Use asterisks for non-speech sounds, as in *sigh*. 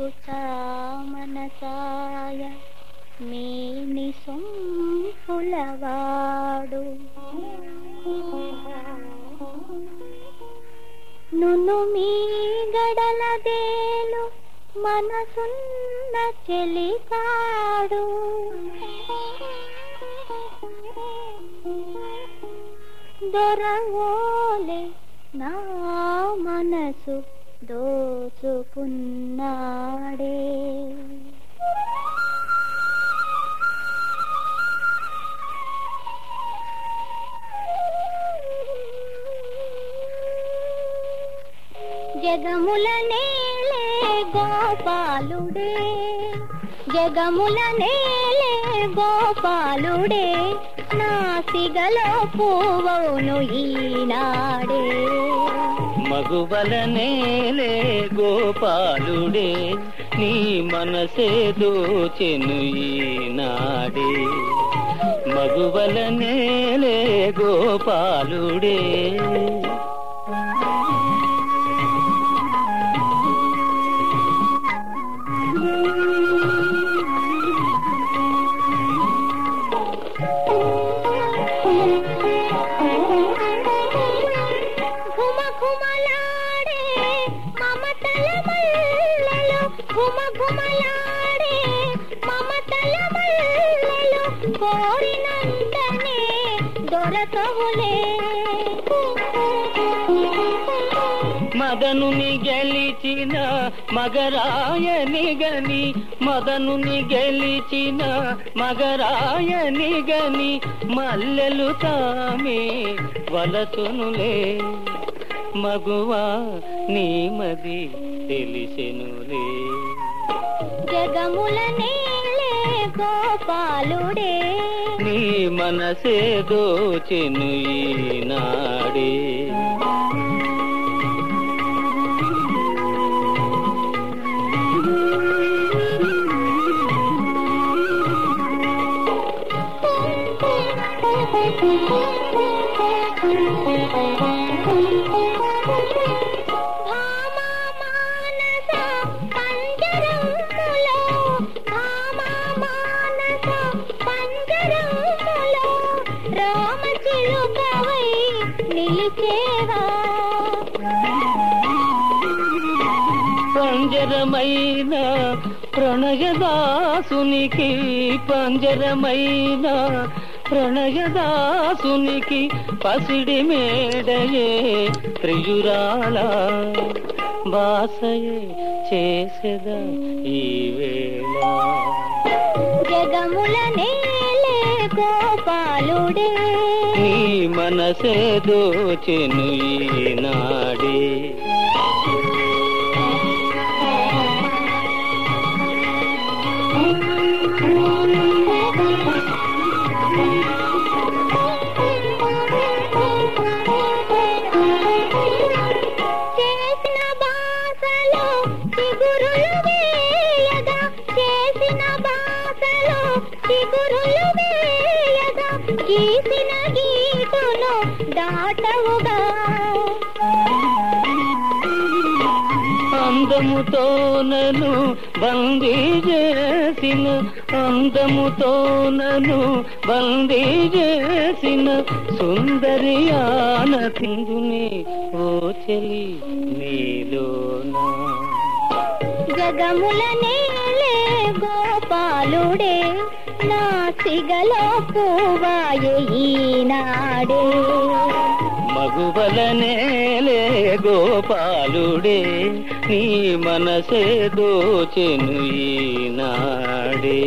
కుశా మనసాయ మేని ఫులవాడు నును మీ గడల దేలు మనసున్న చెలికాడు దొరవోలే నా మనసు దోచుకున్నాడే జగముల నేలే గోపాలుడే. జగముల నేలే గోపాలుడే. నా సిగలో పువ్వును ఈనాడే. మగువల గోపాలుడే నీ మనసే దోచెను ఈనాడే. మగువల గోపాలుడే. ఘుమలాడే మమతల మల్లెలు కోరినంతనే దొరకవులే. మదనుని గెలిచిన మగరాయని గని మదనుని గెలిచిన మగరాయని గని మల్లెలు తామే వలచునులే మగువా నీ మది తెలిసెనులే. జగముల నేలే గోపాలుడే. నీ మనసే దోచెను ఈనాడే. భామా *laughs* నిలిచేవా పంజరమైన ప్రణయదాసునికి పంజరమైన ప్రణయదాసునికి పసిడి మేడయే ప్రియురాళ బాసయే చేసేద ఈ వేళ. జగములనే గోపాలుడే. నీ మనసే దోచెను ఈనాడే. దాటవుగా అందముతో నను బందీ చేసిన అందముతో నను బందీ చేసిన సుందరి ఆనతిందుని ఓ చెలి నీలోనా జగముల నేలే గోపాలుడే నా సిగలో పూవాయ ఈనాడే. మగువల గోపాలుడే నీ మనసే దోచెను ఈనాడే.